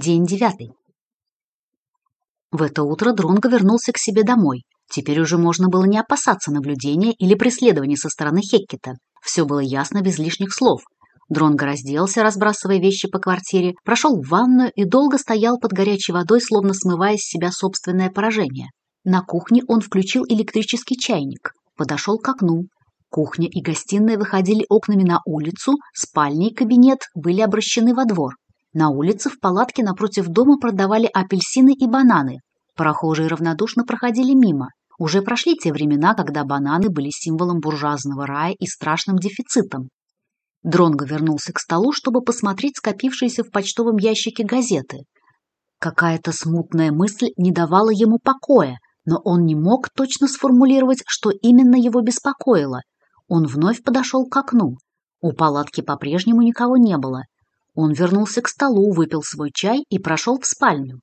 День девятый. В это утро Дронго вернулся к себе домой. Теперь уже можно было не опасаться наблюдения или преследования со стороны Хеккета. Все было ясно без лишних слов. Дронго разделся, разбрасывая вещи по квартире, прошел в ванную и долго стоял под горячей водой, словно смывая с себя собственное поражение. На кухне он включил электрический чайник, подошел к окну. Кухня и гостиная выходили окнами на улицу, спальня и кабинет были обращены во двор. На улице в палатке напротив дома продавали апельсины и бананы. Прохожие равнодушно проходили мимо. Уже прошли те времена, когда бананы были символом буржуазного рая и страшным дефицитом. Дронго вернулся к столу, чтобы посмотреть скопившиеся в почтовом ящике газеты. Какая-то смутная мысль не давала ему покоя, но он не мог точно сформулировать, что именно его беспокоило. Он вновь подошел к окну. У палатки по-прежнему никого не было – он вернулся к столу, выпил свой чай и прошел в спальню.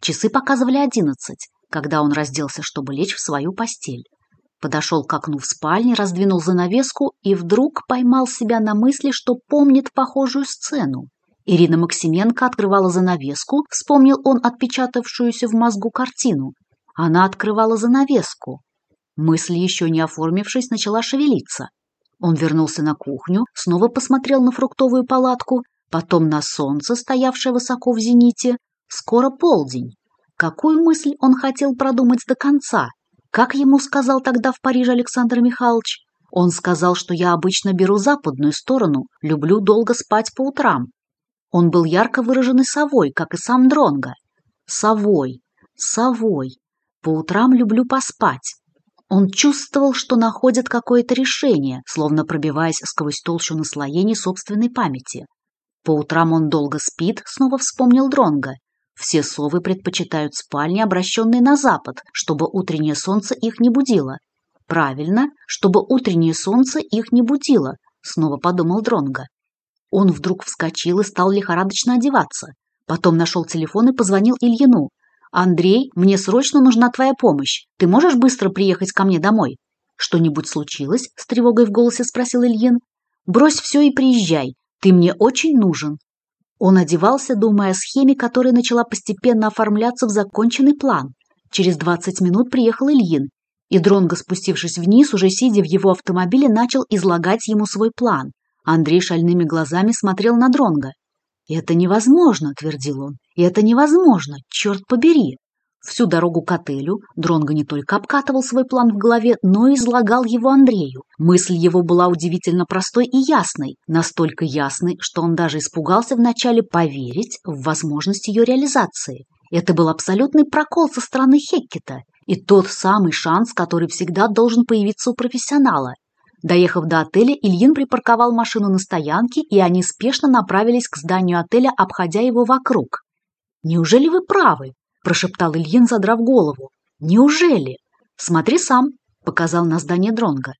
Часы показывали одиннадцать, когда он разделся, чтобы лечь в свою постель. Подошел к окну в спальне, раздвинул занавеску и вдруг поймал себя на мысли, что помнит похожую сцену. Ирина Максименко открывала занавеску, вспомнил он отпечатавшуюся в мозгу картину. Она открывала занавеску. Мысль, еще не оформившись, начала шевелиться. Он вернулся на кухню, снова посмотрел на фруктовую палатку, потом на солнце, стоявшее высоко в зените. Скоро полдень. Какую мысль он хотел продумать до конца? Как ему сказал тогда в Париже Александр Михайлович? Он сказал, что я обычно беру западную сторону, люблю долго спать по утрам. Он был ярко выраженный совой, как и сам Дронга. Совой, совой. По утрам люблю поспать. Он чувствовал, что находит какое-то решение, словно пробиваясь сквозь толщу наслоений собственной памяти. По утрам он долго спит, снова вспомнил Дронга. Все совы предпочитают спальни, обращенные на запад, чтобы утреннее солнце их не будило. Правильно, чтобы утреннее солнце их не будило, снова подумал Дронга. Он вдруг вскочил и стал лихорадочно одеваться. Потом нашел телефон и позвонил Ильину. «Андрей, мне срочно нужна твоя помощь. Ты можешь быстро приехать ко мне домой?» «Что-нибудь случилось?» – с тревогой в голосе спросил Ильин. «Брось все и приезжай. Ты мне очень нужен». Он одевался, думая о схеме, которая начала постепенно оформляться в законченный план. Через 20 минут приехал Ильин, и Дронго, спустившись вниз, уже сидя в его автомобиле, начал излагать ему свой план. Андрей шальными глазами смотрел на Дронго. «Это невозможно», — твердил он. «Это невозможно, черт побери!» Всю дорогу к отелю Дронго не только обкатывал свой план в голове, но и излагал его Андрею. Мысль его была удивительно простой и ясной, настолько ясной, что он даже испугался вначале поверить в возможность ее реализации. Это был абсолютный прокол со стороны Хеккета и тот самый шанс, который всегда должен появиться у профессионала. Доехав до отеля, Ильин припарковал машину на стоянке, и они спешно направились к зданию отеля, обходя его вокруг. «Неужели вы правы?» прошептал Ильин, задрав голову. «Неужели?» «Смотри сам», — показал на здание Дронга.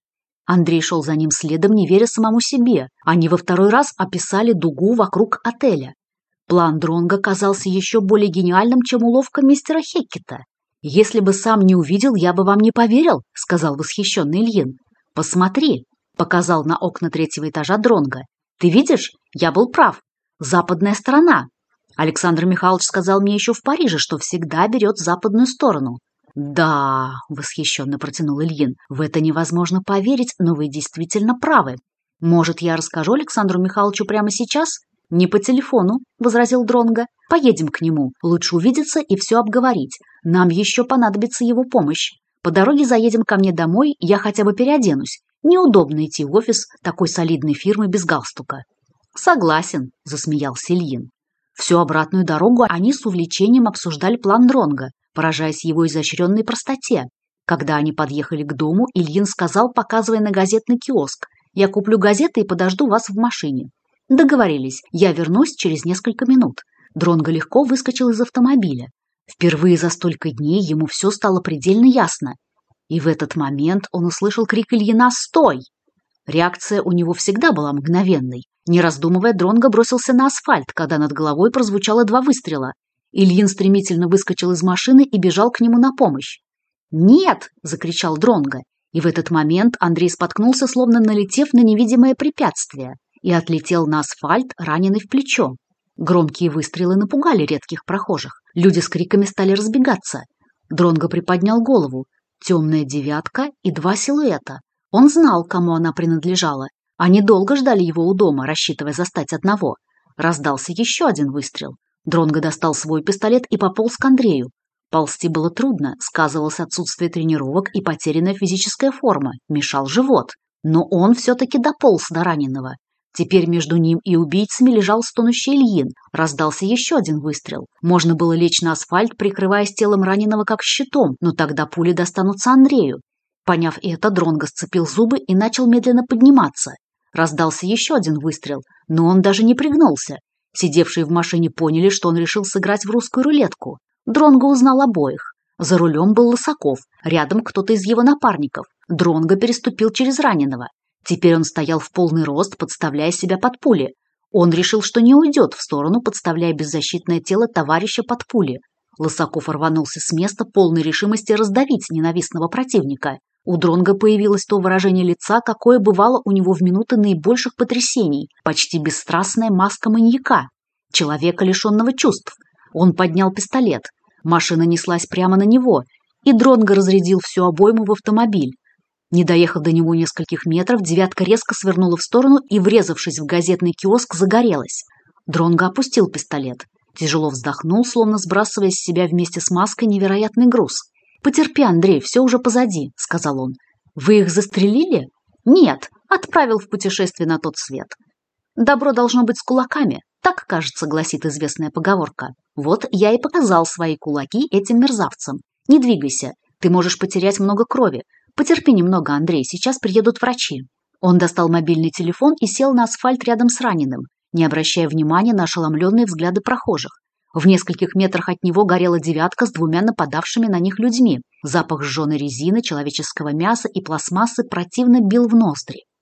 Андрей шел за ним следом, не веря самому себе. Они во второй раз описали дугу вокруг отеля. План Дронга казался еще более гениальным, чем уловка мистера Хеккета. «Если бы сам не увидел, я бы вам не поверил», — сказал восхищенный Ильин. «Посмотри», — показал на окна третьего этажа Дронга. «Ты видишь? Я был прав. Западная сторона. Александр Михайлович сказал мне еще в Париже, что всегда берет западную сторону. «Да», — восхищенно протянул Ильин, — «в это невозможно поверить, но вы действительно правы. Может, я расскажу Александру Михайловичу прямо сейчас?» «Не по телефону», — возразил Дронга. «Поедем к нему. Лучше увидеться и все обговорить. Нам еще понадобится его помощь. По дороге заедем ко мне домой, я хотя бы переоденусь. Неудобно идти в офис такой солидной фирмы без галстука». «Согласен», — засмеялся Ильин. Всю обратную дорогу они с увлечением обсуждали план Дронга, поражаясь его изощренной простоте. Когда они подъехали к дому, Ильин сказал, показывая на газетный киоск, «Я куплю газеты и подожду вас в машине». Договорились, я вернусь через несколько минут. Дронго легко выскочил из автомобиля. Впервые за столько дней ему все стало предельно ясно. И в этот момент он услышал крик Ильина «Стой!». Реакция у него всегда была мгновенной. Не раздумывая, Дронго бросился на асфальт, когда над головой прозвучало два выстрела. Ильин стремительно выскочил из машины и бежал к нему на помощь. «Нет!» – закричал Дронго. И в этот момент Андрей споткнулся, словно налетев на невидимое препятствие, и отлетел на асфальт, раненый в плечо. Громкие выстрелы напугали редких прохожих. Люди с криками стали разбегаться. Дронго приподнял голову. Темная девятка и два силуэта. Он знал, кому она принадлежала, они долго ждали его у дома, рассчитывая застать одного. Раздался еще один выстрел. Дронго достал свой пистолет и пополз к Андрею. Ползти было трудно, сказывалось отсутствие тренировок и потерянная физическая форма, мешал живот. Но он все-таки дополз до раненого. Теперь между ним и убийцами лежал стонущий Ильин. Раздался еще один выстрел. Можно было лечь на асфальт, прикрываясь телом раненого как щитом, но тогда пули достанутся Андрею. Поняв это, Дронго сцепил зубы и начал медленно подниматься. Раздался еще один выстрел, но он даже не пригнулся. Сидевшие в машине поняли, что он решил сыграть в русскую рулетку. Дронго узнал обоих. За рулем был Лысаков, рядом кто-то из его напарников. Дронго переступил через раненого. Теперь он стоял в полный рост, подставляя себя под пули. Он решил, что не уйдет в сторону, подставляя беззащитное тело товарища под пули. Лысаков рванулся с места полной решимости раздавить ненавистного противника. У Дронга появилось то выражение лица, какое бывало у него в минуты наибольших потрясений, почти бесстрастная маска маньяка, человека, лишенного чувств. Он поднял пистолет. Машина неслась прямо на него, и Дронго разрядил всю обойму в автомобиль. Не доехав до него нескольких метров, девятка резко свернула в сторону и, врезавшись в газетный киоск, загорелась. Дронго опустил пистолет. Тяжело вздохнул, словно сбрасывая с себя вместе с маской невероятный груз. «Потерпи, Андрей, все уже позади», — сказал он. «Вы их застрелили?» «Нет, отправил в путешествие на тот свет». «Добро должно быть с кулаками», — так, кажется, гласит известная поговорка. «Вот я и показал свои кулаки этим мерзавцам. Не двигайся, ты можешь потерять много крови. Потерпи немного, Андрей, сейчас приедут врачи». Он достал мобильный телефон и сел на асфальт рядом с раненым, не обращая внимания на ошеломленные взгляды прохожих. В нескольких метрах от него горела девятка с двумя нападавшими на них людьми. Запах сжженной резины, человеческого мяса и пластмассы противно бил в ноздри.